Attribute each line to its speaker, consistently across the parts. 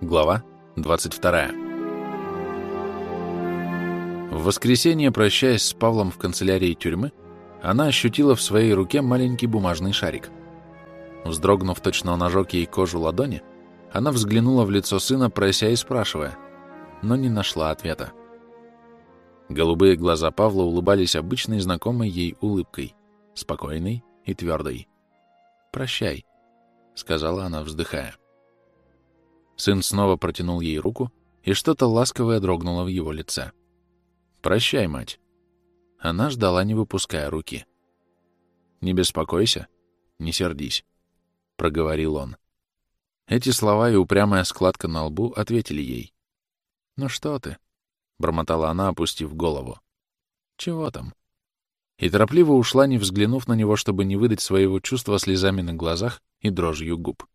Speaker 1: Глава 22. В воскресенье, прощаясь с Павлом в канцелярии тюрьмы, она ощутила в своей руке маленький бумажный шарик. Вздрогнув, точно он ожег ей кожу ладони, она взглянула в лицо сына, прося и спрашивая, но не нашла ответа. Голубые глаза Павла улыбались обычной знакомой ей улыбкой, спокойной и твердой. «Прощай», — сказала она, вздыхая. Сын снова протянул ей руку, и что-то ласковое дрогнуло в его лице. «Прощай, мать». Она ждала, не выпуская руки. «Не беспокойся, не сердись», — проговорил он. Эти слова и упрямая складка на лбу ответили ей. «Ну что ты?» — бормотала она, опустив голову. «Чего там?» И торопливо ушла, не взглянув на него, чтобы не выдать своего чувства слезами на глазах и дрожью губ.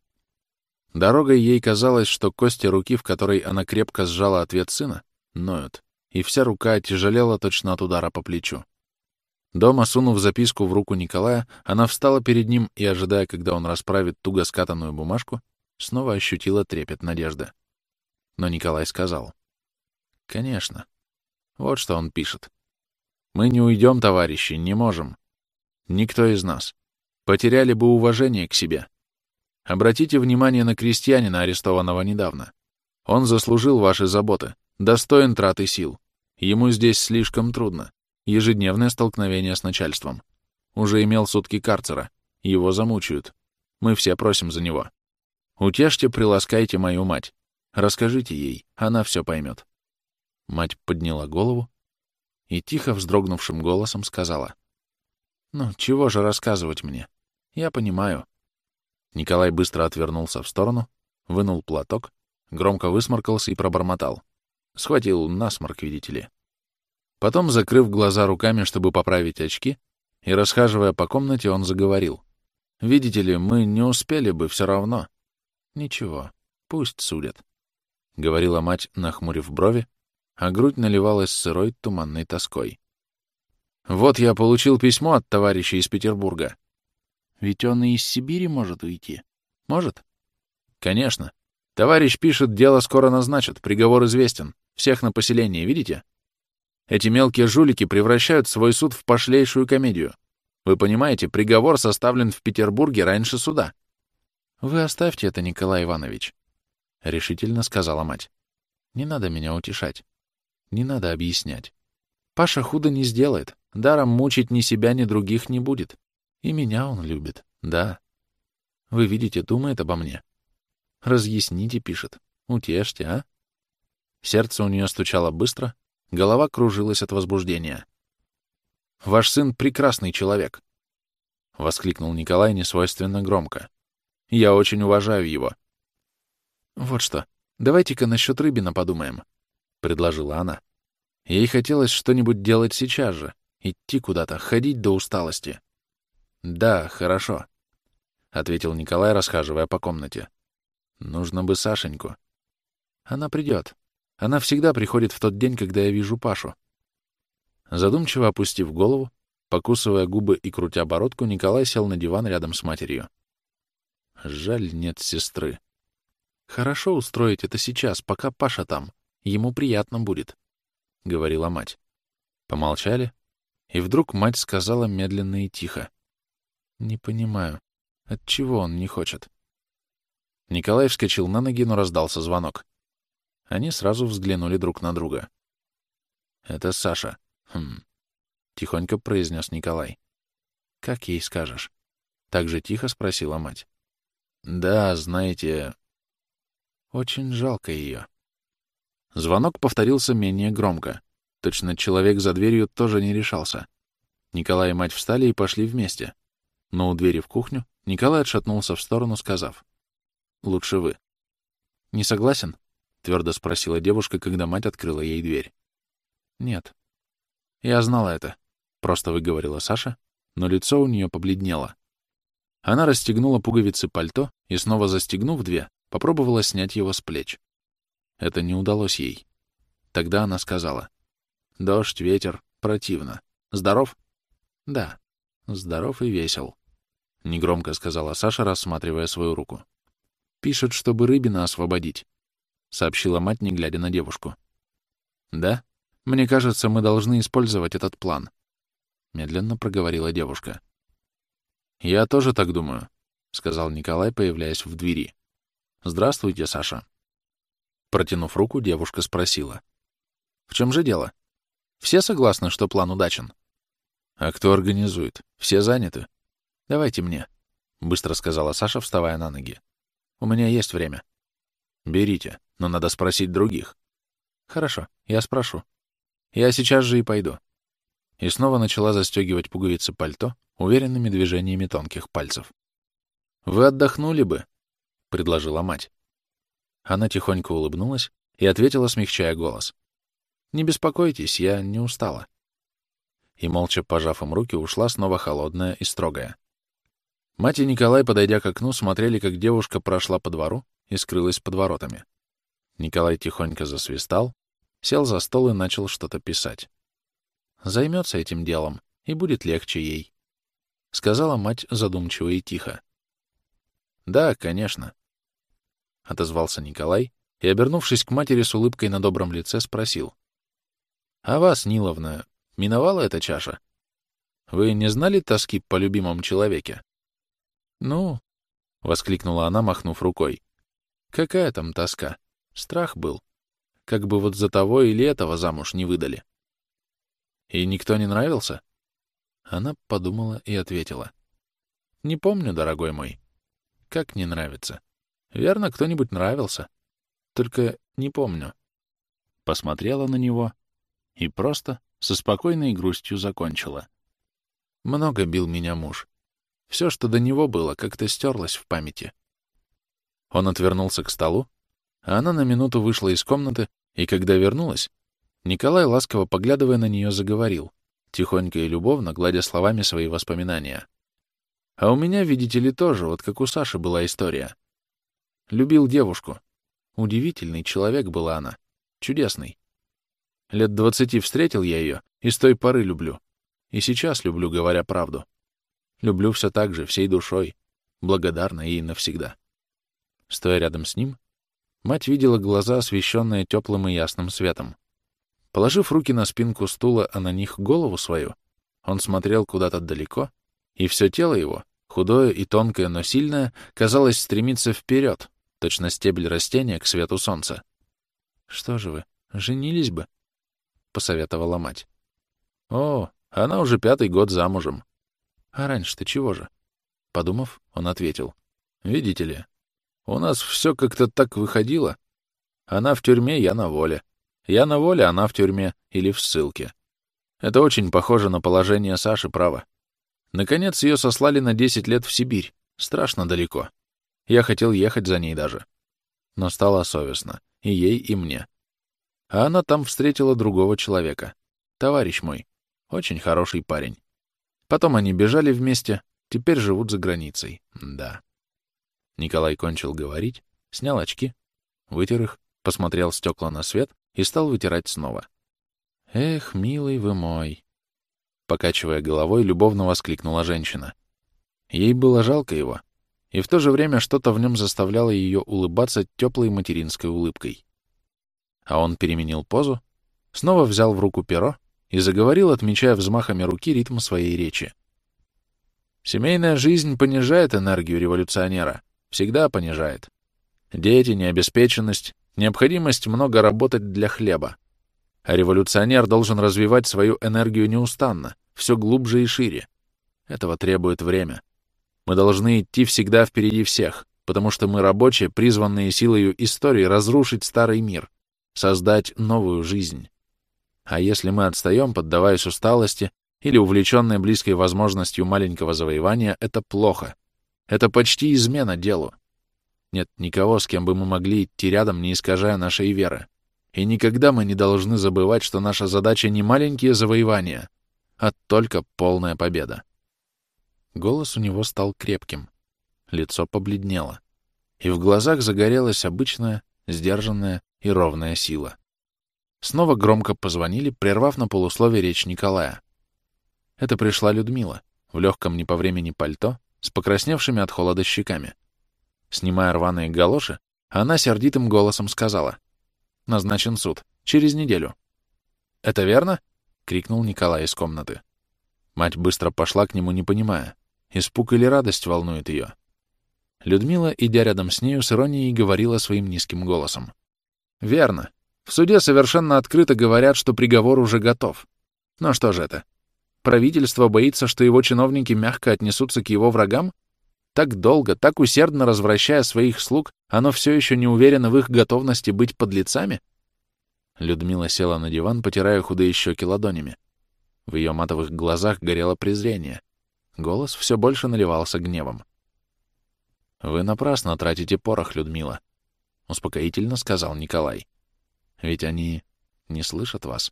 Speaker 1: Дорогой ей казалось, что кости руки, в которой она крепко сжала ответ сына, ноют, и вся рука тяжелела точно от удара по плечу. Дома, сунув записку в руку Николая, она встала перед ним и, ожидая, когда он расправит туго скатанную бумажку, снова ощутила трепет надежды. Но Николай сказал. «Конечно. Вот что он пишет. Мы не уйдем, товарищи, не можем. Никто из нас. Потеряли бы уважение к себе. Обратите внимание на крестьянина, арестованного недавно. Он заслужил ваши заботы, достоин траты сил. Ему здесь слишком трудно. Ежедневное столкновение с начальством. Уже имел сутки карцера. Его замучают. Мы все просим за него. Утешьте, приласкайте мою мать. Расскажите ей, она все поймет. Мать подняла голову и тихо вздрогнувшим голосом сказала. «Ну, чего же рассказывать мне? Я понимаю. Николай быстро отвернулся в сторону, вынул платок, громко высморкался и пробормотал. Схватил насморк, видите ли. Потом, закрыв глаза руками, чтобы поправить очки, и расхаживая по комнате, он заговорил. «Видите ли, мы не успели бы все равно». «Ничего, пусть судят», — говорила мать, нахмурив брови, а грудь наливалась сырой туманной тоской. «Вот я получил письмо от товарища из Петербурга. Ведь он и из Сибири может уйти. Может? Конечно. Товарищ пишет, дело скоро назначат, приговор известен. Всех на поселение, видите? Эти мелкие жулики превращают свой суд в пошлейшую комедию. Вы понимаете, приговор составлен в Петербурге раньше суда. Вы оставьте это, Николай Иванович, — решительно сказала мать. Не надо меня утешать. Не надо объяснять. Паша худо не сделает. Даром мучить ни себя, ни других не будет. И меня он любит, да. Вы видите, думает обо мне. Разъясните, пишет. Утешьте, а? Сердце у нее стучало быстро, голова кружилась от возбуждения. «Ваш сын — прекрасный человек!» — воскликнул Николай несвойственно громко. «Я очень уважаю его». «Вот что, давайте-ка насчет Рыбина подумаем», — предложила она. Ей хотелось что-нибудь делать сейчас же, идти куда-то, ходить до усталости. «Да, хорошо», — ответил Николай, расхаживая по комнате. «Нужно бы Сашеньку». «Она придет. Она всегда приходит в тот день, когда я вижу Пашу». Задумчиво опустив голову, покусывая губы и крутя бородку, Николай сел на диван рядом с матерью. Жаль, нет сестры. Хорошо устроить это сейчас, пока Паша там. Ему приятно будет, — говорила мать. Помолчали, и вдруг мать сказала медленно и тихо. Не понимаю, от чего он не хочет? Николай вскочил на ноги, но раздался звонок. Они сразу взглянули друг на друга. «Это Саша». «Хм», — тихонько произнес Николай. «Как ей скажешь?» Так же тихо спросила мать. «Да, знаете...» «Очень жалко ее». Звонок повторился менее громко. Точно человек за дверью тоже не решался. Николай и мать встали и пошли вместе но у двери в кухню Николай отшатнулся в сторону, сказав, «Лучше вы». «Не согласен?» — твердо спросила девушка, когда мать открыла ей дверь. «Нет». «Я знала это», — просто выговорила Саша, но лицо у нее побледнело. Она расстегнула пуговицы пальто и, снова застегнув две, попробовала снять его с плеч. Это не удалось ей. Тогда она сказала, «Дождь, ветер, противно. Здоров?» «Да, здоров и весел». — негромко сказала Саша, рассматривая свою руку. «Пишет, чтобы Рыбина освободить. сообщила мать, не глядя на девушку. «Да? Мне кажется, мы должны использовать этот план», — медленно проговорила девушка. «Я тоже так думаю», — сказал Николай, появляясь в двери. «Здравствуйте, Саша». Протянув руку, девушка спросила. «В чем же дело? Все согласны, что план удачен?» «А кто организует? Все заняты?» «Давайте мне», — быстро сказала Саша, вставая на ноги. «У меня есть время». «Берите, но надо спросить других». «Хорошо, я спрошу. Я сейчас же и пойду». И снова начала застегивать пуговицы пальто уверенными движениями тонких пальцев. «Вы отдохнули бы», — предложила мать. Она тихонько улыбнулась и ответила, смягчая голос. «Не беспокойтесь, я не устала». И, молча пожав им руки, ушла снова холодная и строгая. Мать и Николай, подойдя к окну, смотрели, как девушка прошла по двору и скрылась под воротами. Николай тихонько засвистал, сел за стол и начал что-то писать. Займется этим делом, и будет легче ей. Сказала мать задумчиво и тихо. «Да, конечно», — отозвался Николай и, обернувшись к матери с улыбкой на добром лице, спросил. «А вас, Ниловна, миновала эта чаша? Вы не знали тоски по любимом человеке?» «Ну», — воскликнула она, махнув рукой, — «какая там тоска? Страх был. Как бы вот за того или этого замуж не выдали». «И никто не нравился?» Она подумала и ответила. «Не помню, дорогой мой. Как не нравится? Верно, кто-нибудь нравился. Только не помню». Посмотрела на него и просто со спокойной грустью закончила. Много бил меня муж. Все, что до него было, как-то стерлось в памяти. Он отвернулся к столу, а она на минуту вышла из комнаты, и когда вернулась, Николай, ласково поглядывая на нее, заговорил, тихонько и любовно гладя словами свои воспоминания. А у меня, видите ли, тоже, вот как у Саши была история. Любил девушку. Удивительный человек была она. Чудесный. Лет двадцати встретил я ее, и с той поры люблю. И сейчас люблю, говоря правду. Люблю все так же, всей душой, благодарна ей навсегда. Стоя рядом с ним, мать видела глаза, освещенные теплым и ясным светом. Положив руки на спинку стула, а на них голову свою, он смотрел куда-то далеко, и все тело его, худое и тонкое, но сильное, казалось, стремиться вперед, точно стебель растения к свету солнца. «Что же вы, женились бы?» — посоветовала мать. «О, она уже пятый год замужем. А раньше-то чего же? Подумав, он ответил. Видите ли, у нас все как-то так выходило. Она в тюрьме, я на воле. Я на воле, она в тюрьме или в ссылке. Это очень похоже на положение Саши, право. Наконец ее сослали на 10 лет в Сибирь. Страшно далеко. Я хотел ехать за ней даже. Но стало совестно. И ей, и мне. А она там встретила другого человека. Товарищ мой. Очень хороший парень. Потом они бежали вместе, теперь живут за границей. Да. Николай кончил говорить, снял очки, вытер их, посмотрел стекла на свет и стал вытирать снова. «Эх, милый вы мой!» Покачивая головой, любовно воскликнула женщина. Ей было жалко его, и в то же время что-то в нем заставляло ее улыбаться теплой материнской улыбкой. А он переменил позу, снова взял в руку перо и заговорил, отмечая взмахами руки ритм своей речи. Семейная жизнь понижает энергию революционера, всегда понижает. Дети, необеспеченность, необходимость много работать для хлеба. А революционер должен развивать свою энергию неустанно, все глубже и шире. Этого требует время. Мы должны идти всегда впереди всех, потому что мы рабочие, призванные силою истории разрушить старый мир, создать новую жизнь. А если мы отстаем, поддаваясь усталости или увлеченные близкой возможностью маленького завоевания, это плохо. Это почти измена делу. Нет никого, с кем бы мы могли идти рядом, не искажая нашей веры. И никогда мы не должны забывать, что наша задача не маленькие завоевания, а только полная победа. Голос у него стал крепким. Лицо побледнело. И в глазах загорелась обычная, сдержанная и ровная сила. Снова громко позвонили, прервав на полусловие речь Николая. Это пришла Людмила, в легком не по времени пальто, с покрасневшими от холода щеками. Снимая рваные галоши, она сердитым голосом сказала. Назначен суд. Через неделю. «Это верно?» — крикнул Николай из комнаты. Мать быстро пошла к нему, не понимая, испуг или радость волнует ее. Людмила, идя рядом с нею, с иронией говорила своим низким голосом. «Верно. В суде совершенно открыто говорят, что приговор уже готов. Но что же это? Правительство боится, что его чиновники мягко отнесутся к его врагам? Так долго, так усердно развращая своих слуг, оно все еще не уверено в их готовности быть подлецами? Людмила села на диван, потирая худые щеки ладонями. В ее матовых глазах горело презрение. Голос все больше наливался гневом. «Вы напрасно тратите порох, Людмила», — успокоительно сказал Николай. «Ведь они не слышат вас».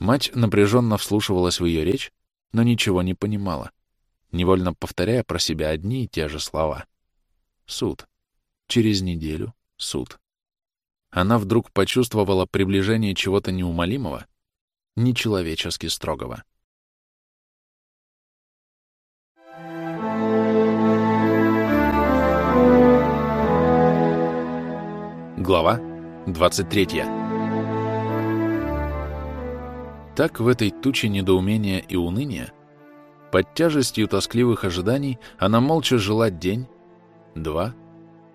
Speaker 1: Мать напряженно вслушивалась в ее речь, но ничего не понимала невольно повторяя про себя одни и те же слова. Суд. Через неделю суд. Она вдруг почувствовала приближение чего-то неумолимого, нечеловечески строгого. Глава 23 Так в этой туче недоумения и уныния под тяжестью тоскливых ожиданий она молча жила день, два,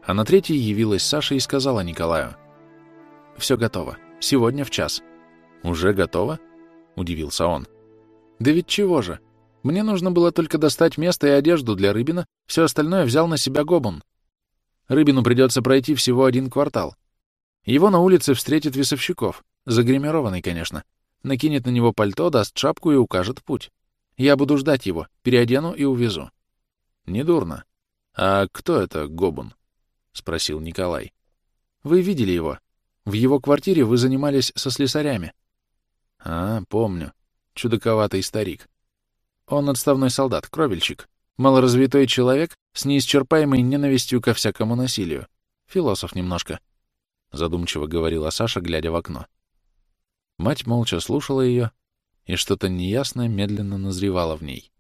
Speaker 1: а на третий явилась Саша и сказала Николаю. «Все готово. Сегодня в час». «Уже готово?» — удивился он. «Да ведь чего же? Мне нужно было только достать место и одежду для Рыбина, все остальное взял на себя Гобун. Рыбину придется пройти всего один квартал. Его на улице встретит весовщиков, загримированный, конечно. Накинет на него пальто, даст шапку и укажет путь. Я буду ждать его, переодену и увезу. Недурно. А кто это Гобун? Спросил Николай. Вы видели его? В его квартире вы занимались со слесарями. А, помню. Чудаковатый старик. Он отставной солдат, кровельщик. Малоразвитой человек с неисчерпаемой ненавистью ко всякому насилию. Философ немножко. Задумчиво говорила Саша, глядя в окно. Мать молча слушала ее, и что-то неясное медленно назревало в ней.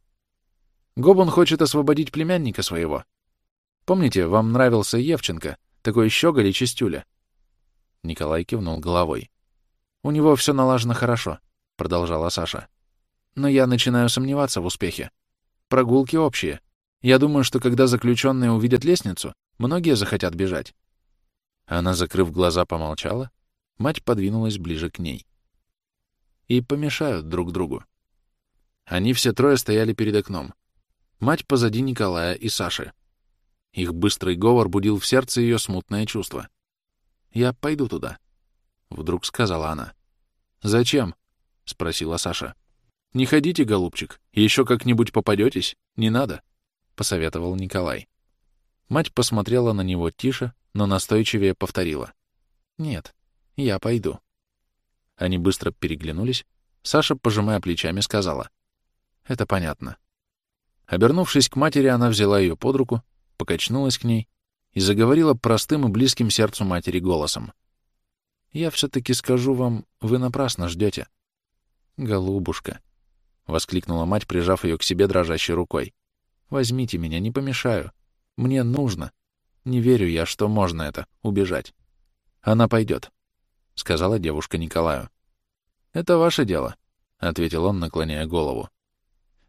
Speaker 1: Гобун хочет освободить племянника своего. Помните, вам нравился Евченко, такой щеголь и чистюля? Николай кивнул головой. «У него все налажено хорошо», — продолжала Саша. «Но я начинаю сомневаться в успехе. Прогулки общие. Я думаю, что когда заключенные увидят лестницу, многие захотят бежать». Она, закрыв глаза, помолчала. Мать подвинулась ближе к ней и помешают друг другу. Они все трое стояли перед окном. Мать позади Николая и Саши. Их быстрый говор будил в сердце ее смутное чувство. «Я пойду туда», — вдруг сказала она. «Зачем?» — спросила Саша. «Не ходите, голубчик, еще как-нибудь попадетесь, не надо», — посоветовал Николай. Мать посмотрела на него тише, но настойчивее повторила. «Нет, я пойду». Они быстро переглянулись. Саша, пожимая плечами, сказала. «Это понятно». Обернувшись к матери, она взяла ее под руку, покачнулась к ней и заговорила простым и близким сердцу матери голосом. «Я все-таки скажу вам, вы напрасно ждете». «Голубушка», — воскликнула мать, прижав ее к себе дрожащей рукой. «Возьмите меня, не помешаю. Мне нужно. Не верю я, что можно это, убежать. Она пойдет сказала девушка Николаю. «Это ваше дело», — ответил он, наклоняя голову.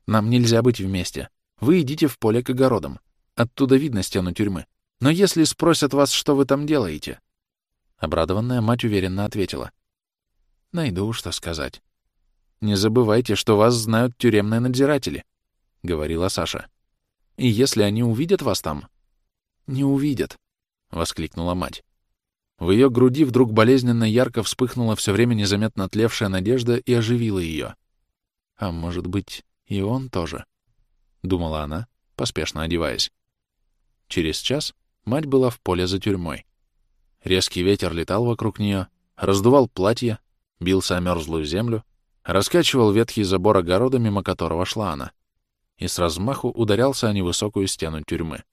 Speaker 1: «Нам нельзя быть вместе. Вы идите в поле к огородам. Оттуда видно стену тюрьмы. Но если спросят вас, что вы там делаете...» Обрадованная мать уверенно ответила. «Найду, что сказать». «Не забывайте, что вас знают тюремные надзиратели», — говорила Саша. «И если они увидят вас там...» «Не увидят», — воскликнула мать. В ее груди вдруг болезненно ярко вспыхнула все время незаметно тлевшая надежда и оживила ее. «А может быть, и он тоже?» — думала она, поспешно одеваясь. Через час мать была в поле за тюрьмой. Резкий ветер летал вокруг нее, раздувал платье, бился о мерзлую землю, раскачивал ветхий забор огорода, мимо которого шла она, и с размаху ударялся о невысокую стену тюрьмы.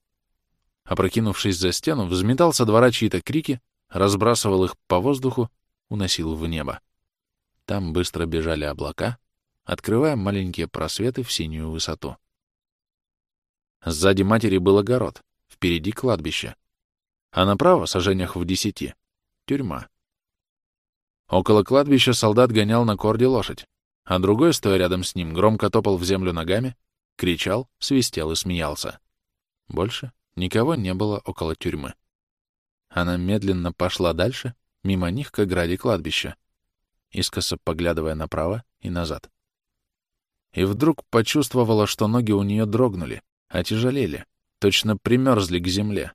Speaker 1: Опрокинувшись за стену, взметал со двора чьи-то крики, разбрасывал их по воздуху, уносил в небо. Там быстро бежали облака, открывая маленькие просветы в синюю высоту. Сзади матери был огород, впереди кладбище. А направо, сожжениях в десяти, — тюрьма. Около кладбища солдат гонял на корде лошадь, а другой, стоя рядом с ним, громко топал в землю ногами, кричал, свистел и смеялся. Больше никого не было около тюрьмы. Она медленно пошла дальше, мимо них к ограде кладбища, искоса поглядывая направо и назад. И вдруг почувствовала, что ноги у нее дрогнули, отяжелели, точно примерзли к земле.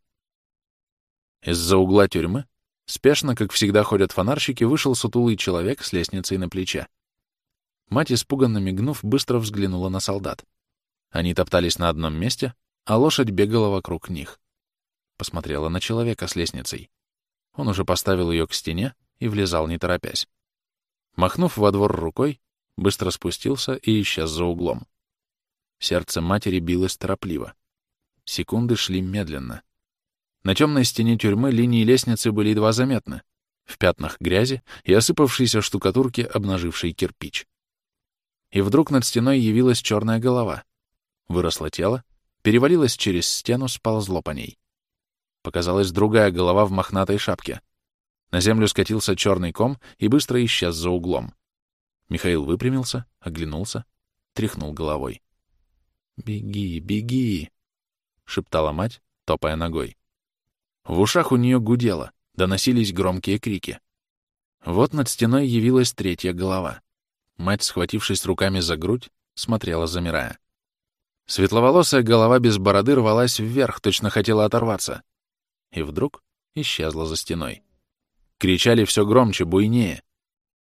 Speaker 1: Из-за угла тюрьмы спешно, как всегда ходят фонарщики, вышел сутулый человек с лестницей на плече. Мать, испуганно мигнув, быстро взглянула на солдат. Они топтались на одном месте, а лошадь бегала вокруг них. Посмотрела на человека с лестницей. Он уже поставил ее к стене и влезал, не торопясь. Махнув во двор рукой, быстро спустился и исчез за углом. Сердце матери билось торопливо. Секунды шли медленно. На темной стене тюрьмы линии лестницы были едва заметны, в пятнах грязи и осыпавшейся штукатурки, обнажившей кирпич. И вдруг над стеной явилась черная голова. Выросло тело, перевалилось через стену, сползло по ней. Показалась другая голова в мохнатой шапке. На землю скатился черный ком и быстро исчез за углом. Михаил выпрямился, оглянулся, тряхнул головой. «Беги, беги!» — шептала мать, топая ногой. В ушах у нее гудело, доносились громкие крики. Вот над стеной явилась третья голова. Мать, схватившись руками за грудь, смотрела, замирая. Светловолосая голова без бороды рвалась вверх, точно хотела оторваться. И вдруг исчезла за стеной. Кричали все громче, буйнее.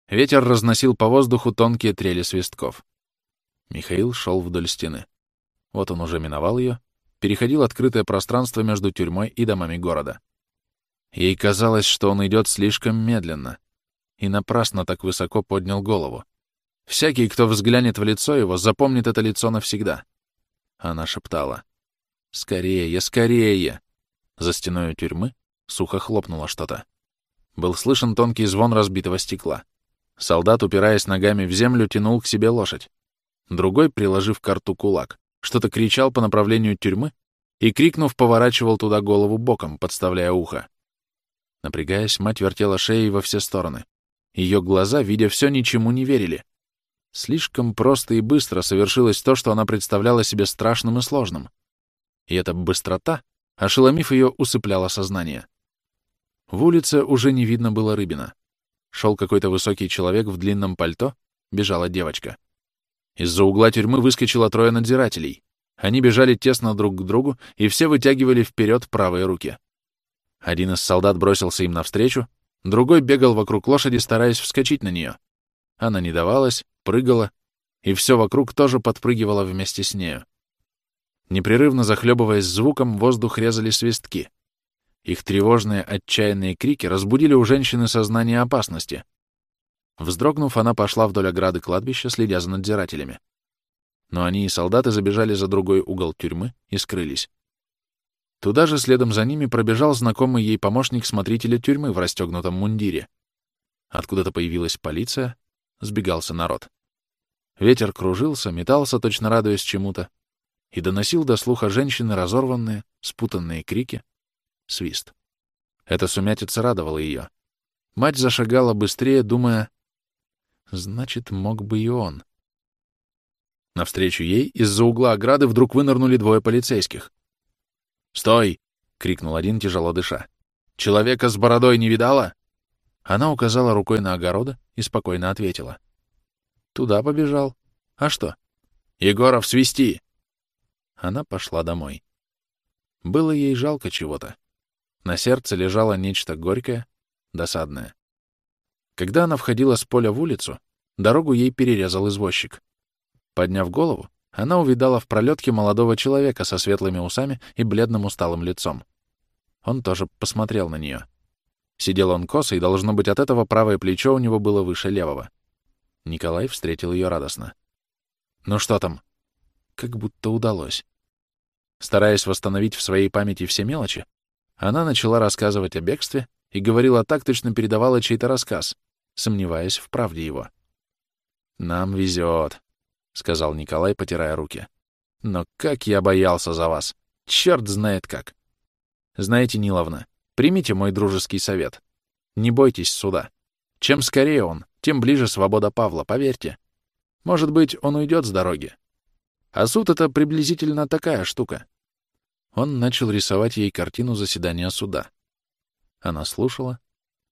Speaker 1: Ветер разносил по воздуху тонкие трели свистков. Михаил шел вдоль стены. Вот он уже миновал ее, переходил открытое пространство между тюрьмой и домами города. Ей казалось, что он идет слишком медленно, и напрасно так высоко поднял голову. Всякий, кто взглянет в лицо его, запомнит это лицо навсегда. Она шептала. «Скорее, скорее!» За стеной тюрьмы сухо хлопнуло что-то. Был слышен тонкий звон разбитого стекла. Солдат, упираясь ногами в землю, тянул к себе лошадь. Другой, приложив к рту кулак, что-то кричал по направлению тюрьмы и, крикнув, поворачивал туда голову боком, подставляя ухо. Напрягаясь, мать вертела шеей во все стороны. Ее глаза, видя все, ничему не верили. Слишком просто и быстро совершилось то, что она представляла себе страшным и сложным. И эта быстрота, ошеломив ее, усыпляла сознание. В улице уже не видно было Рыбина. Шел какой-то высокий человек в длинном пальто, бежала девочка. Из-за угла тюрьмы выскочило трое надзирателей. Они бежали тесно друг к другу, и все вытягивали вперед правые руки. Один из солдат бросился им навстречу, другой бегал вокруг лошади, стараясь вскочить на нее. Она не давалась, прыгала, и все вокруг тоже подпрыгивало вместе с нею. Непрерывно захлебываясь звуком, воздух резали свистки. Их тревожные, отчаянные крики разбудили у женщины сознание опасности — Вздрогнув, она пошла вдоль ограды кладбища, следя за надзирателями. Но они и солдаты забежали за другой угол тюрьмы и скрылись. Туда же следом за ними пробежал знакомый ей помощник смотрителя тюрьмы в расстегнутом мундире. Откуда-то появилась полиция, сбегался народ. Ветер кружился, метался, точно радуясь чему-то, и доносил до слуха женщины разорванные, спутанные крики, свист. Эта сумятица радовала ее. Мать зашагала быстрее, думая, Значит, мог бы и он. Навстречу ей из-за угла ограды вдруг вынырнули двое полицейских. «Стой!» — крикнул один, тяжело дыша. «Человека с бородой не видала?» Она указала рукой на огороды и спокойно ответила. «Туда побежал. А что?» «Егоров, свисти!» Она пошла домой. Было ей жалко чего-то. На сердце лежало нечто горькое, досадное. Когда она входила с поля в улицу, дорогу ей перерезал извозчик. Подняв голову, она увидала в пролетке молодого человека со светлыми усами и бледным усталым лицом. Он тоже посмотрел на нее. Сидел он косо, и, должно быть, от этого правое плечо у него было выше левого. Николай встретил ее радостно. «Ну что там?» Как будто удалось. Стараясь восстановить в своей памяти все мелочи, она начала рассказывать о бегстве и говорила так, точно передавала чей-то рассказ, сомневаясь в правде его. «Нам везет», — сказал Николай, потирая руки. «Но как я боялся за вас! Черт знает как! Знаете, Ниловна, примите мой дружеский совет. Не бойтесь суда. Чем скорее он, тем ближе свобода Павла, поверьте. Может быть, он уйдет с дороги. А суд — это приблизительно такая штука. Он начал рисовать ей картину заседания суда. Она слушала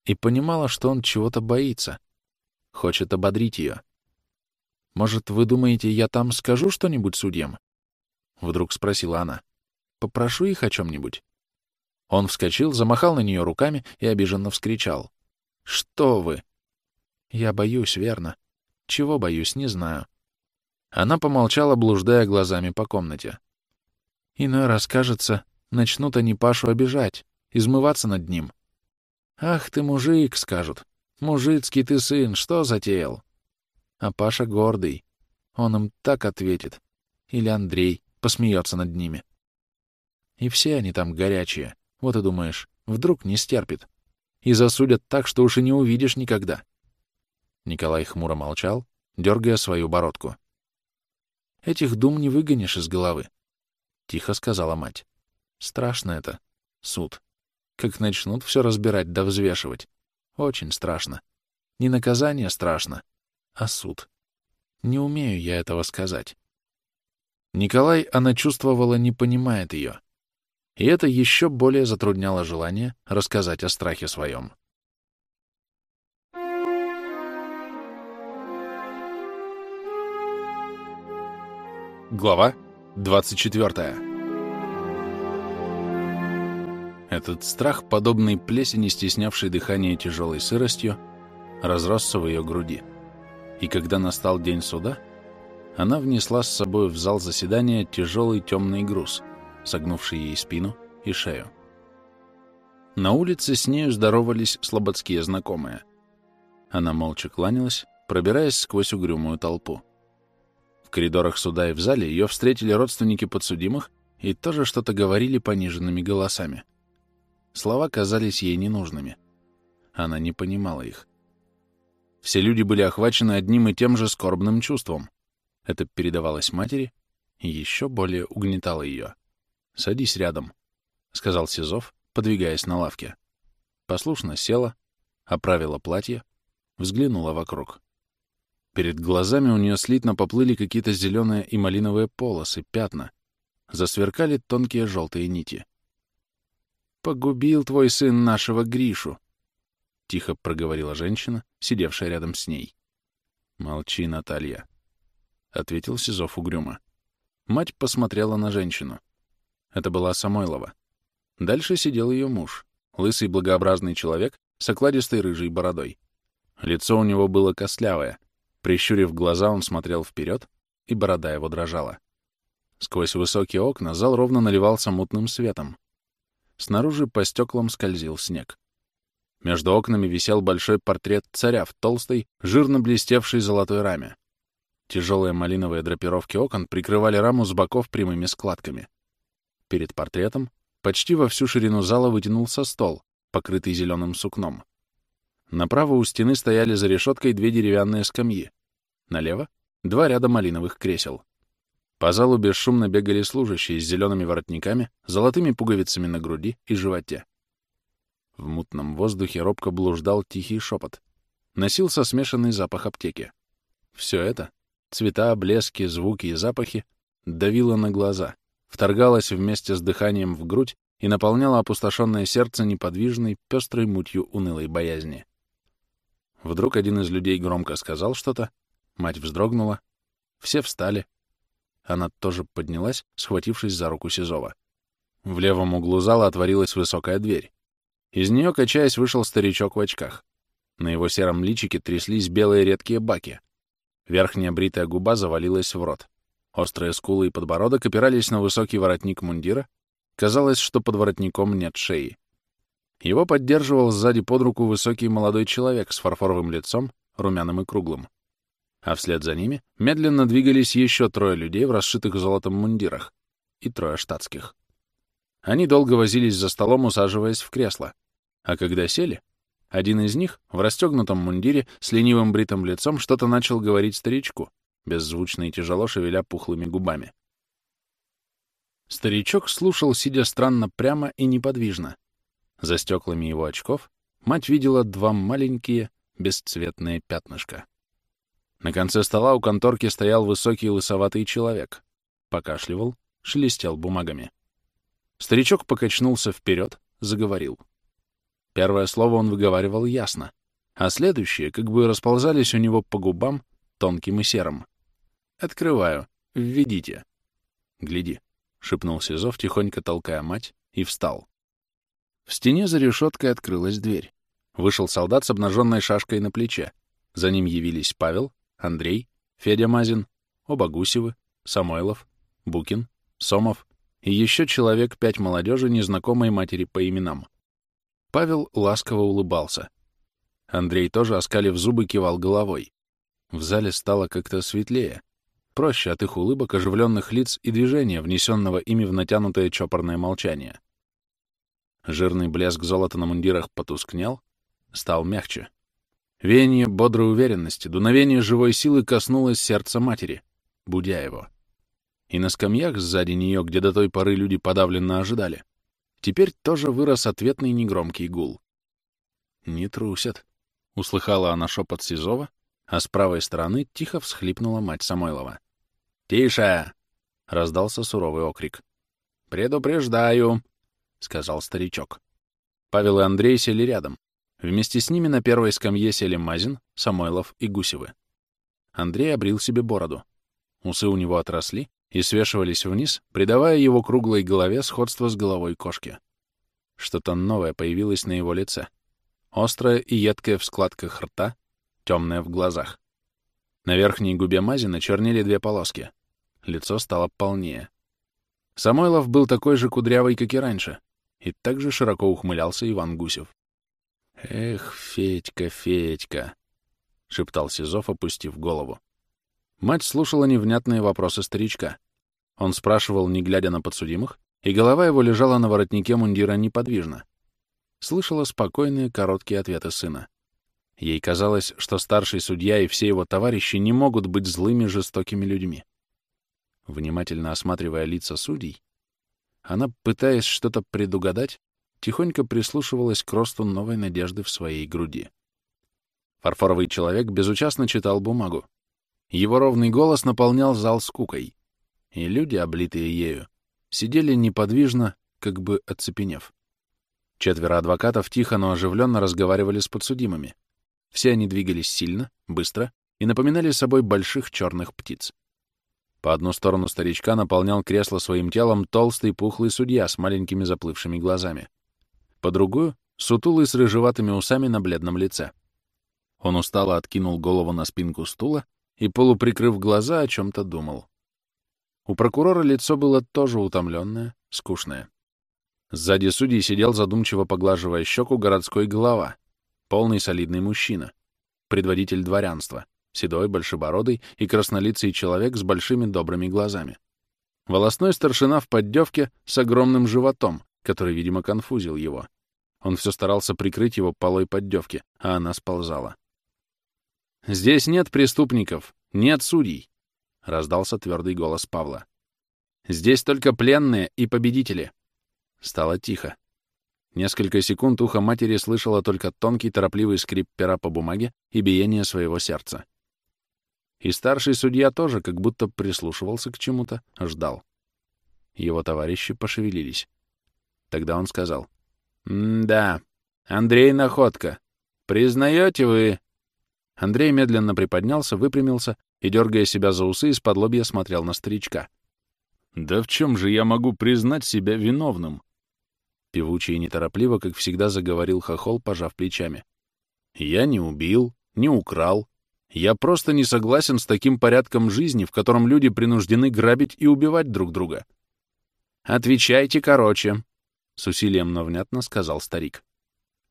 Speaker 1: и понимала, что он чего-то боится, хочет ободрить ее. «Может, вы думаете, я там скажу что-нибудь судьям?» Вдруг спросила она. «Попрошу их о чем-нибудь?» Он вскочил, замахал на нее руками и обиженно вскричал. «Что вы?» «Я боюсь, верно. Чего боюсь, не знаю». Она помолчала, блуждая глазами по комнате. Иной раз, кажется, начнут они Пашу обижать, измываться над ним. «Ах ты, мужик!» — скажут. «Мужицкий ты сын, что затеял?» А Паша гордый. Он им так ответит. Или Андрей посмеется над ними. И все они там горячие. Вот и думаешь, вдруг не стерпит. И засудят так, что уж и не увидишь никогда. Николай хмуро молчал, дергая свою бородку. Этих дум не выгонишь из головы, — тихо сказала мать. Страшно это, суд. Как начнут все разбирать да взвешивать. Очень страшно. Не наказание страшно, а суд. Не умею я этого сказать. Николай, она чувствовала, не понимает ее. И это еще более затрудняло желание рассказать о страхе своем. Глава 24 Этот страх, подобный плесени, стеснявший дыхание тяжелой сыростью, разросся в ее груди. И когда настал день суда, она внесла с собой в зал заседания тяжелый темный груз, согнувший ей спину и шею. На улице с нею здоровались слободские знакомые. Она молча кланялась, пробираясь сквозь угрюмую толпу. В коридорах суда и в зале ее встретили родственники подсудимых и тоже что-то говорили пониженными голосами. Слова казались ей ненужными. Она не понимала их. Все люди были охвачены одним и тем же скорбным чувством. Это передавалось матери и еще более угнетало ее. «Садись рядом», — сказал Сизов, подвигаясь на лавке. Послушно села, оправила платье, взглянула вокруг. Перед глазами у нее слитно поплыли какие-то зеленые и малиновые полосы, пятна. Засверкали тонкие желтые нити. «Погубил твой сын нашего Гришу», — тихо проговорила женщина, сидевшая рядом с ней. «Молчи, Наталья», — ответил Сизов угрюмо. Мать посмотрела на женщину. Это была Самойлова. Дальше сидел ее муж, лысый благообразный человек с окладистой рыжей бородой. Лицо у него было костлявое. Прищурив глаза, он смотрел вперед, и борода его дрожала. Сквозь высокие окна зал ровно наливался мутным светом. Снаружи по стеклам скользил снег. Между окнами висел большой портрет царя в толстой, жирно блестевшей золотой раме. Тяжелые малиновые драпировки окон прикрывали раму с боков прямыми складками. Перед портретом почти во всю ширину зала вытянулся стол, покрытый зеленым сукном. Направо у стены стояли за решеткой две деревянные скамьи. Налево — два ряда малиновых кресел. По залу бесшумно бегали служащие с зелеными воротниками, золотыми пуговицами на груди и животе. В мутном воздухе робко блуждал тихий шепот. Носился смешанный запах аптеки. Все это — цвета, блески, звуки и запахи — давило на глаза — вторгалась вместе с дыханием в грудь и наполняла опустошенное сердце неподвижной, пестрой мутью унылой боязни. Вдруг один из людей громко сказал что-то, мать вздрогнула, все встали. Она тоже поднялась, схватившись за руку Сизова. В левом углу зала отворилась высокая дверь. Из нее, качаясь, вышел старичок в очках. На его сером личике тряслись белые редкие баки. Верхняя бритая губа завалилась в рот. Острые скулы и подбородок опирались на высокий воротник мундира. Казалось, что под воротником нет шеи. Его поддерживал сзади под руку высокий молодой человек с фарфоровым лицом, румяным и круглым. А вслед за ними медленно двигались еще трое людей в расшитых золотом мундирах и трое штатских. Они долго возились за столом, усаживаясь в кресло. А когда сели, один из них, в расстегнутом мундире, с ленивым бритым лицом, что-то начал говорить старичку, беззвучно и тяжело шевеля пухлыми губами. Старичок слушал, сидя странно прямо и неподвижно. За стеклами его очков мать видела два маленькие, бесцветное пятнышко. На конце стола у конторки стоял высокий лысоватый человек. Покашливал, шелестел бумагами. Старичок покачнулся вперед, заговорил. Первое слово он выговаривал ясно, а следующие как бы расползались у него по губам тонким и серым. «Открываю. Введите». «Гляди», — шепнул Сизов, тихонько толкая мать, и встал. В стене за решеткой открылась дверь. Вышел солдат с обнаженной шашкой на плече. За ним явились Павел, Андрей, Федя Мазин, оба Гусевы, Самойлов, Букин, Сомов и еще человек пять молодежи, незнакомой матери по именам. Павел ласково улыбался. Андрей тоже, оскалив зубы, кивал головой. В зале стало как-то светлее, проще от их улыбок, оживленных лиц и движения, внесенного ими в натянутое чопорное молчание. Жирный блеск золота на мундирах потускнел, стал мягче. Веяние бодрой уверенности, дуновение живой силы коснулось сердца матери, будя его. И на скамьях сзади нее, где до той поры люди подавленно ожидали, теперь тоже вырос ответный негромкий гул. «Не трусят», — услыхала она шепот Сизова, а с правой стороны тихо всхлипнула мать Самойлова. «Тише!» — раздался суровый окрик. «Предупреждаю!» — сказал старичок. Павел и Андрей сели рядом. Вместе с ними на первой скамье сели Мазин, Самойлов и Гусевы. Андрей обрил себе бороду. Усы у него отросли и свешивались вниз, придавая его круглой голове сходство с головой кошки. Что-то новое появилось на его лице. Острое и едкое в складках рта, темное в глазах. На верхней губе Мазина чернели две полоски. Лицо стало полнее. Самойлов был такой же кудрявый, как и раньше, и также широко ухмылялся Иван Гусев. «Эх, Федька, Федька!» — шептал Сизов, опустив голову. Мать слушала невнятные вопросы старичка. Он спрашивал, не глядя на подсудимых, и голова его лежала на воротнике мундира неподвижно. Слышала спокойные, короткие ответы сына. Ей казалось, что старший судья и все его товарищи не могут быть злыми, жестокими людьми. Внимательно осматривая лица судей, она, пытаясь что-то предугадать, тихонько прислушивалась к росту новой надежды в своей груди. Фарфоровый человек безучастно читал бумагу. Его ровный голос наполнял зал скукой, и люди, облитые ею, сидели неподвижно, как бы оцепенев. Четверо адвокатов тихо, но оживленно разговаривали с подсудимыми. Все они двигались сильно, быстро и напоминали собой больших черных птиц. По одну сторону старичка наполнял кресло своим телом толстый пухлый судья с маленькими заплывшими глазами. По другую — сутулый с рыжеватыми усами на бледном лице. Он устало откинул голову на спинку стула и, полуприкрыв глаза, о чем-то думал. У прокурора лицо было тоже утомленное, скучное. Сзади судьи сидел задумчиво поглаживая щеку городской голова, полный солидный мужчина, предводитель дворянства — седой, большебородый и краснолицый человек с большими добрыми глазами. Волосной старшина в поддевке с огромным животом, который, видимо, конфузил его. Он все старался прикрыть его полой поддевки, а она сползала. «Здесь нет преступников, нет судей», — раздался твердый голос Павла. «Здесь только пленные и победители». Стало тихо. Несколько секунд ухо матери слышало только тонкий торопливый скрип пера по бумаге и биение своего сердца. И старший судья тоже как будто прислушивался к чему-то, ждал. Его товарищи пошевелились. Тогда он сказал. «Да, Андрей Находка. Признаете вы?» Андрей медленно приподнялся, выпрямился и, дергая себя за усы, из-под лобья смотрел на старичка. «Да в чем же я могу признать себя виновным?» Певучий и неторопливо, как всегда, заговорил Хохол, пожав плечами. «Я не убил, не украл, я просто не согласен с таким порядком жизни, в котором люди принуждены грабить и убивать друг друга. «Отвечайте короче», — с усилием, но внятно сказал старик.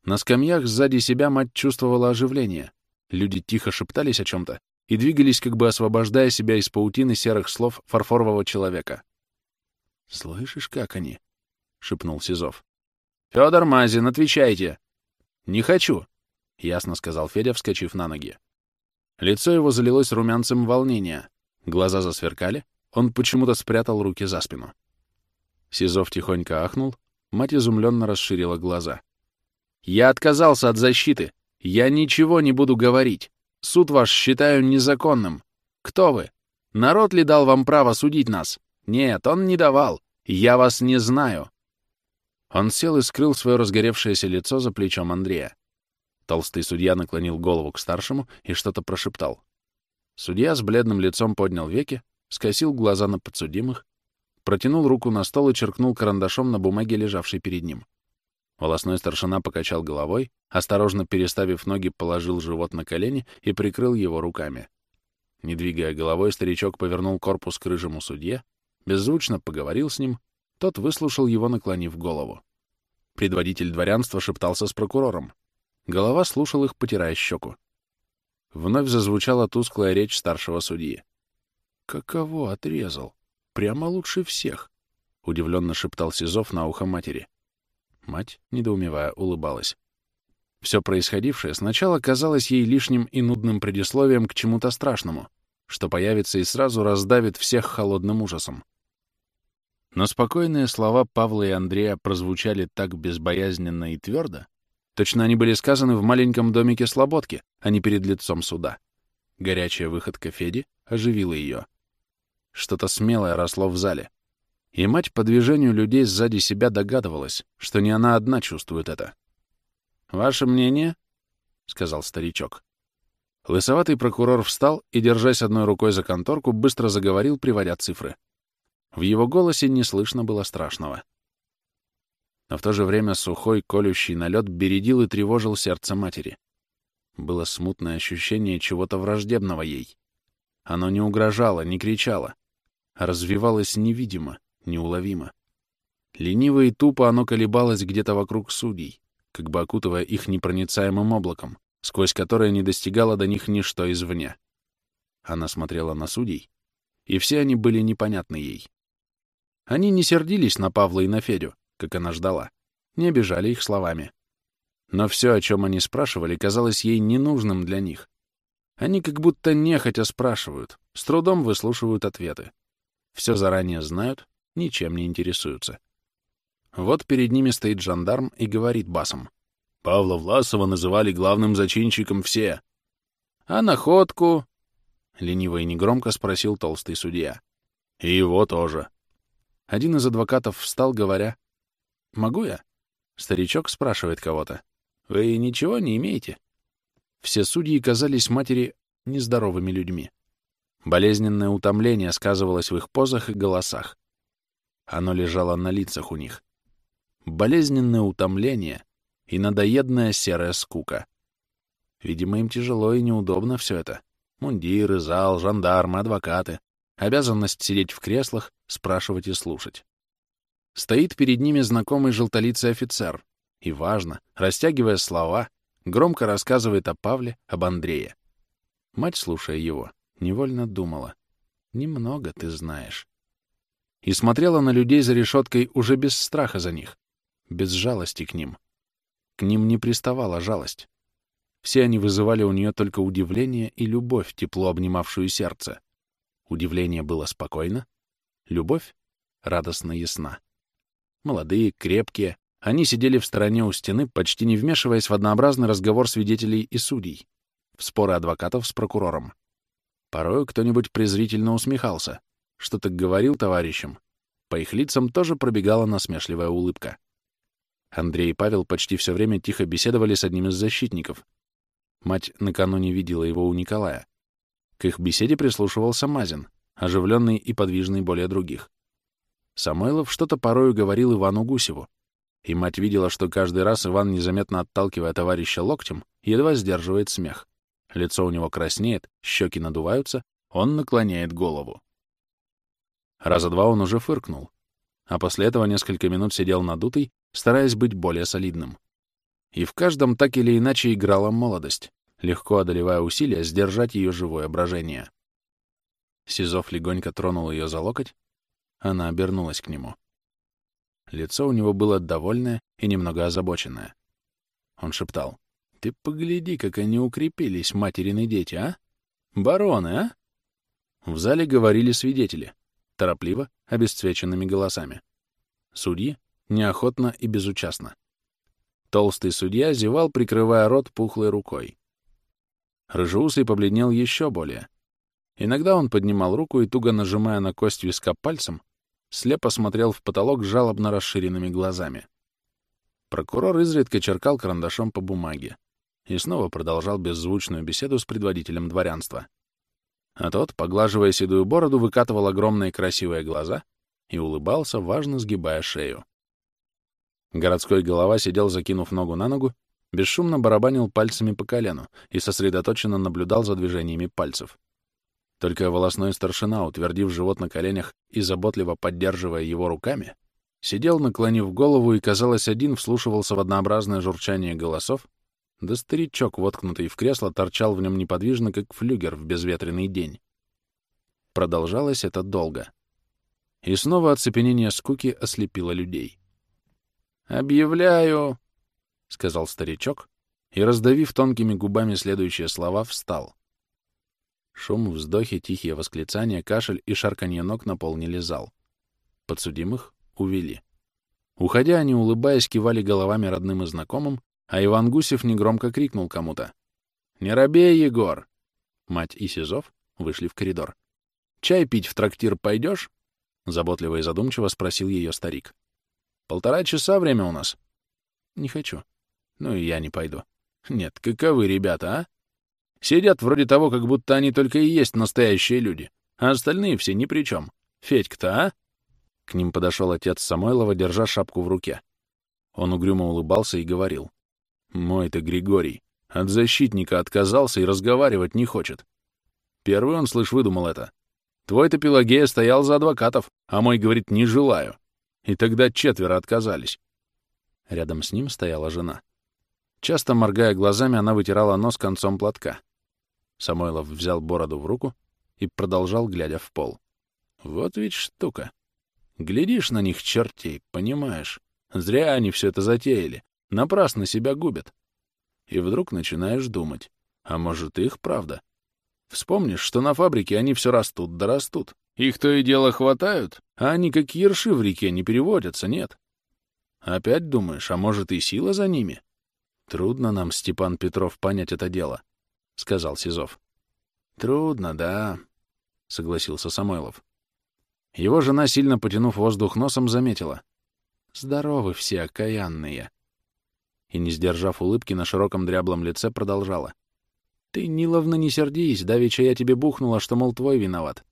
Speaker 1: На скамьях сзади себя мать чувствовала оживление. Люди тихо шептались о чем-то и двигались, как бы освобождая себя из паутины серых слов фарфорового человека. «Слышишь, как они?» — шепнул Сизов. «Федор Мазин, отвечайте!» «Не хочу!» — ясно сказал Федя, вскочив на ноги. Лицо его залилось румянцем волнения. Глаза засверкали, он почему-то спрятал руки за спину. Сизов тихонько ахнул, мать изумленно расширила глаза. «Я отказался от защиты! Я ничего не буду говорить. Суд ваш считаю незаконным. Кто вы? Народ ли дал вам право судить нас? Нет, он не давал. Я вас не знаю. Он сел и скрыл свое разгоревшееся лицо за плечом Андрея. Толстый судья наклонил голову к старшему и что-то прошептал. Судья с бледным лицом поднял веки, скосил глаза на подсудимых, протянул руку на стол и черкнул карандашом на бумаге, лежавшей перед ним. Волосной старшина покачал головой, осторожно переставив ноги, положил живот на колени и прикрыл его руками. Не двигая головой, старичок повернул корпус к рыжему судье, беззвучно поговорил с ним, тот выслушал его, наклонив голову. Предводитель дворянства шептался с прокурором. Голова слушал их, потирая щеку. Вновь зазвучала тусклая речь старшего судьи. «Каково отрезал? Прямо лучше всех!» — удивленно шептал Сизов на ухо матери. Мать, недоумевая, улыбалась. Все происходившее сначала казалось ей лишним и нудным предисловием к чему-то страшному, что появится и сразу раздавит всех холодным ужасом. Но спокойные слова Павла и Андрея прозвучали так безбоязненно и твердо, точно они были сказаны в маленьком домике Слободки, а не перед лицом суда. Горячая выходка Феди оживила ее. Что-то смелое росло в зале. И мать по движению людей сзади себя догадывалась, что не она одна чувствует это. «Ваше мнение?» — сказал старичок. Лысоватый прокурор встал и, держась одной рукой за конторку, быстро заговорил, приводя цифры. В его голосе не слышно было страшного. Но в то же время сухой, колющий налет бередил и тревожил сердце матери. Было смутное ощущение чего-то враждебного ей. Оно не угрожало, не кричало, развивалось невидимо, неуловимо. Лениво и тупо оно колебалось где-то вокруг судей, как бы окутывая их непроницаемым облаком, сквозь которое не достигало до них ничто извне. Она смотрела на судей, и все они были непонятны ей. Они не сердились на Павла и на Федю, как она ждала, не обижали их словами. Но все, о чем они спрашивали, казалось ей ненужным для них. Они как будто нехотя спрашивают, с трудом выслушивают ответы все заранее знают, ничем не интересуются. Вот перед ними стоит жандарм и говорит басом. Павла Власова называли главным зачинщиком все. А находку? Лениво и негромко спросил толстый судья. И его тоже. Один из адвокатов встал, говоря. «Могу я?» Старичок спрашивает кого-то. «Вы ничего не имеете?» Все судьи казались матери нездоровыми людьми. Болезненное утомление сказывалось в их позах и голосах. Оно лежало на лицах у них. Болезненное утомление и надоедная серая скука. Видимо, им тяжело и неудобно все это. Мундиры, зал, жандармы, адвокаты. Обязанность сидеть в креслах, спрашивать и слушать. Стоит перед ними знакомый желтолицый офицер и, важно, растягивая слова, громко рассказывает о Павле, об Андрее. Мать, слушая его, невольно думала. Немного ты знаешь. И смотрела на людей за решеткой уже без страха за них, без жалости к ним. К ним не приставала жалость. Все они вызывали у нее только удивление и любовь, тепло обнимавшую сердце. Удивление было спокойно, любовь радостно ясна. Молодые, крепкие, они сидели в стороне у стены, почти не вмешиваясь в однообразный разговор свидетелей и судей, в споры адвокатов с прокурором. Порою кто-нибудь презрительно усмехался, что-то говорил товарищам. По их лицам тоже пробегала насмешливая улыбка. Андрей и Павел почти все время тихо беседовали с одним из защитников. Мать накануне видела его у Николая. К их беседе прислушивался Мазин, оживленный и подвижный более других. Самойлов что-то порою говорил Ивану Гусеву, и мать видела, что каждый раз Иван, незаметно отталкивая товарища локтем, едва сдерживает смех. Лицо у него краснеет, щеки надуваются, он наклоняет голову. Раза два он уже фыркнул, а после этого несколько минут сидел надутый, стараясь быть более солидным. И в каждом так или иначе играла молодость, легко одолевая усилия сдержать ее живое брожение. Сизов легонько тронул ее за локоть, она обернулась к нему. Лицо у него было довольное и немного озабоченное. Он шептал. Ты погляди, как они укрепились, материны дети, а? Бароны, а? В зале говорили свидетели, торопливо, обесцвеченными голосами. Судьи неохотно и безучастно. Толстый судья зевал, прикрывая рот пухлой рукой. Рыжеусый побледнел еще более. Иногда он поднимал руку и, туго нажимая на кость виска пальцем, слепо смотрел в потолок жалобно расширенными глазами. Прокурор изредка черкал карандашом по бумаге и снова продолжал беззвучную беседу с предводителем дворянства. А тот, поглаживая седую бороду, выкатывал огромные красивые глаза и улыбался, важно сгибая шею. Городской голова сидел, закинув ногу на ногу, бесшумно барабанил пальцами по колену и сосредоточенно наблюдал за движениями пальцев. Только волосной старшина, утвердив живот на коленях и заботливо поддерживая его руками, сидел, наклонив голову, и, казалось, один вслушивался в однообразное журчание голосов, да старичок, воткнутый в кресло, торчал в нем неподвижно, как флюгер в безветренный день. Продолжалось это долго. И снова оцепенение скуки ослепило людей. «Объявляю», — сказал старичок, и, раздавив тонкими губами следующие слова, встал. Шум, вздохи, тихие восклицания, кашель и шарканье ног наполнили зал. Подсудимых увели. Уходя, они, улыбаясь, кивали головами родным и знакомым, а Иван Гусев негромко крикнул кому-то. «Не робей, Егор!» Мать и Сизов вышли в коридор. «Чай пить в трактир пойдешь?» Заботливо и задумчиво спросил ее старик. «Полтора часа время у нас». «Не хочу». «Ну и я не пойду». «Нет, каковы ребята, а? Сидят вроде того, как будто они только и есть настоящие люди, а остальные все ни при чем. Федька-то, а?» К ним подошел отец Самойлова, держа шапку в руке. Он угрюмо улыбался и говорил. «Мой ты, Григорий, от защитника отказался и разговаривать не хочет. Первый он, слышь, выдумал это. Твой-то Пелагея стоял за адвокатов, а мой говорит «не желаю». И тогда четверо отказались. Рядом с ним стояла жена. Часто моргая глазами, она вытирала нос концом платка. Самойлов взял бороду в руку и продолжал, глядя в пол. Вот ведь штука. Глядишь на них, чертей, понимаешь? Зря они все это затеяли. Напрасно себя губят. И вдруг начинаешь думать, а может, их правда? Вспомнишь, что на фабрике они все растут да растут. Их то и дело хватают, а они как ерши в реке не переводятся, нет? Опять думаешь, а может, и сила за ними? Трудно нам, Степан Петров, понять это дело, — сказал Сизов. Трудно, да, — согласился Самойлов. Его жена, сильно потянув воздух носом, заметила. Здоровы все окаянные. И, не сдержав улыбки на широком дряблом лице, продолжала. Ты, Ниловна, не сердись, давеча я тебе бухнула, что, мол, твой виноват.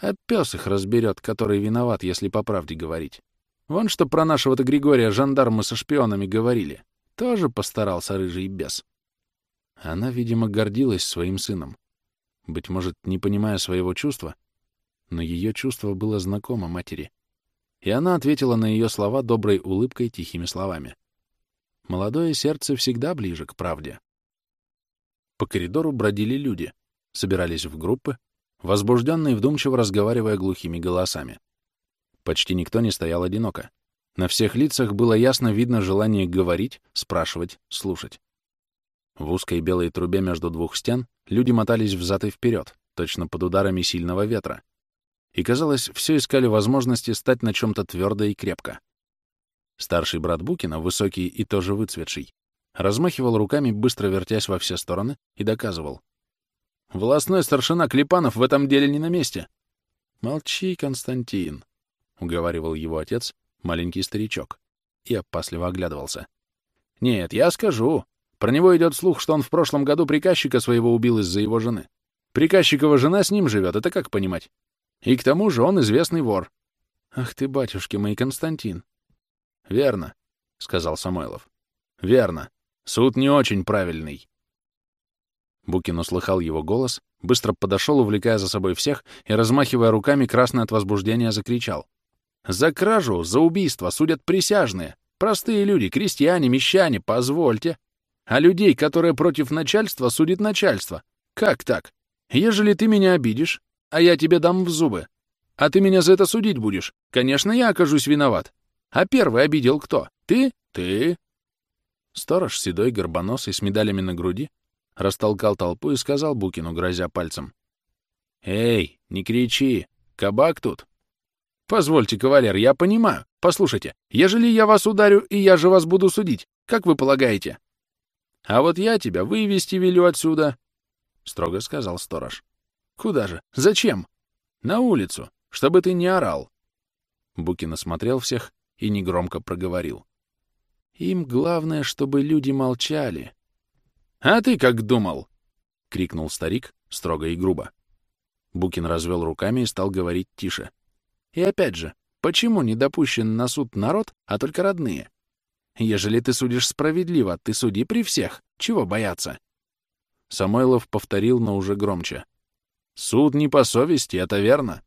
Speaker 1: А пес их разберет, который виноват, если по правде говорить. Вон что про нашего-то Григория жандармы со шпионами говорили. Тоже постарался рыжий бес. Она, видимо, гордилась своим сыном. Быть может, не понимая своего чувства, но ее чувство было знакомо матери. И она ответила на ее слова доброй улыбкой, тихими словами. Молодое сердце всегда ближе к правде. По коридору бродили люди, собирались в группы, возбужденно и вдумчиво разговаривая глухими голосами. Почти никто не стоял одиноко. На всех лицах было ясно видно желание говорить, спрашивать, слушать. В узкой белой трубе между двух стен люди мотались взад и вперед, точно под ударами сильного ветра. И, казалось, все искали возможности стать на чем-то твердо и крепко. Старший брат Букина, высокий и тоже выцветший, размахивал руками, быстро вертясь во все стороны, и доказывал. «Властной старшина Клепанов в этом деле не на месте». «Молчи, Константин», — уговаривал его отец, маленький старичок, и опасливо оглядывался. «Нет, я скажу. Про него идет слух, что он в прошлом году приказчика своего убил из-за его жены. Приказчикова жена с ним живет, это как понимать? И к тому же он известный вор». «Ах ты, батюшки мой, Константин!» «Верно», — сказал Самойлов. «Верно. Суд не очень правильный. Букин услыхал его голос, быстро подошел, увлекая за собой всех, и, размахивая руками, красный от возбуждения, закричал. «За кражу, за убийство судят присяжные. Простые люди, крестьяне, мещане, позвольте. А людей, которые против начальства, судит начальство. Как так? Ежели ты меня обидишь, а я тебе дам в зубы, а ты меня за это судить будешь, конечно, я окажусь виноват. А первый обидел кто? Ты? Ты? Сторож, седой, горбоносый, с медалями на груди, растолкал толпу и сказал Букину, грозя пальцем. «Эй, не кричи! Кабак тут!» «Позвольте, кавалер, я понимаю. Послушайте, ежели я вас ударю, и я же вас буду судить, Как вы полагаете? А вот я тебя вывести велю отсюда, — строго сказал сторож. Куда же? Зачем? На улицу, чтобы ты не орал. Букин осмотрел всех и негромко проговорил. Им главное, чтобы люди молчали. — А ты как думал? — крикнул старик строго и грубо. Букин развел руками и стал говорить тише. — И опять же, почему не допущен на суд народ, а только родные? Ежели ты судишь справедливо, ты суди при всех. Чего бояться? Самойлов повторил, но уже громче. Суд не по совести, это верно.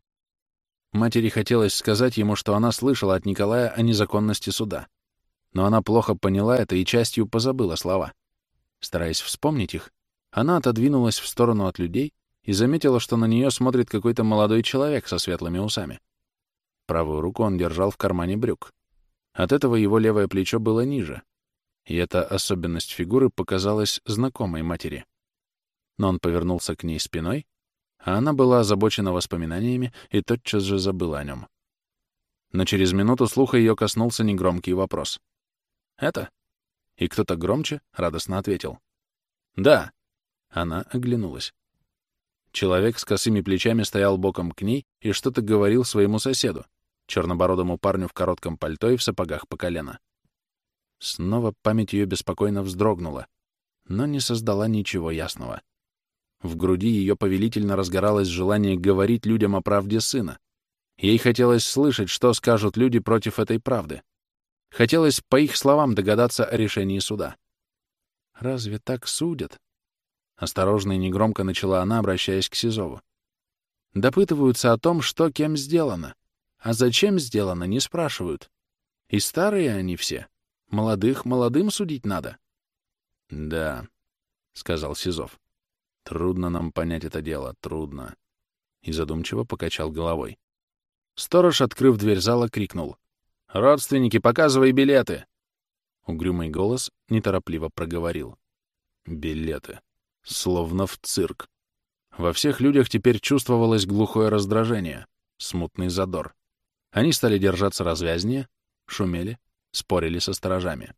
Speaker 1: Матери хотелось сказать ему, что она слышала от Николая о незаконности суда. Но она плохо поняла это и частью позабыла слова. Стараясь вспомнить их, она отодвинулась в сторону от людей и заметила, что на нее смотрит какой-то молодой человек со светлыми усами. Правую руку он держал в кармане брюк. От этого его левое плечо было ниже, и эта особенность фигуры показалась знакомой матери. Но он повернулся к ней спиной, а она была озабочена воспоминаниями и тотчас же забыла о нем. Но через минуту слуха ее коснулся негромкий вопрос. «Это?» И кто-то громче радостно ответил. «Да». Она оглянулась. Человек с косыми плечами стоял боком к ней и что-то говорил своему соседу, чернобородому парню в коротком пальто и в сапогах по колено. Снова память ее беспокойно вздрогнула, но не создала ничего ясного. В груди ее повелительно разгоралось желание говорить людям о правде сына. Ей хотелось слышать, что скажут люди против этой правды. Хотелось, по их словам, догадаться о решении суда. «Разве так судят?» Осторожно и негромко начала она, обращаясь к Сизову. «Допытываются о том, что кем сделано. А зачем сделано, не спрашивают. И старые они все. Молодых молодым судить надо. — Да, — сказал Сизов. — Трудно нам понять это дело, трудно. И задумчиво покачал головой. Сторож, открыв дверь зала, крикнул. — Родственники, показывай билеты! Угрюмый голос неторопливо проговорил. Билеты. Словно в цирк. Во всех людях теперь чувствовалось глухое раздражение, смутный задор. Они стали держаться развязнее, шумели, спорили со сторожами.